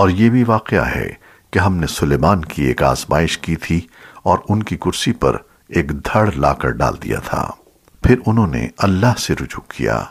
اور یہ بھی واقعہ ہے کہ ہم نے سلیمان کی ایک آزمائش کی تھی اور ان کی کرسی پر ایک دھڑ لا کر ڈال دیا تھا۔ پھر انہوں نے اللہ سے رجوع کیا۔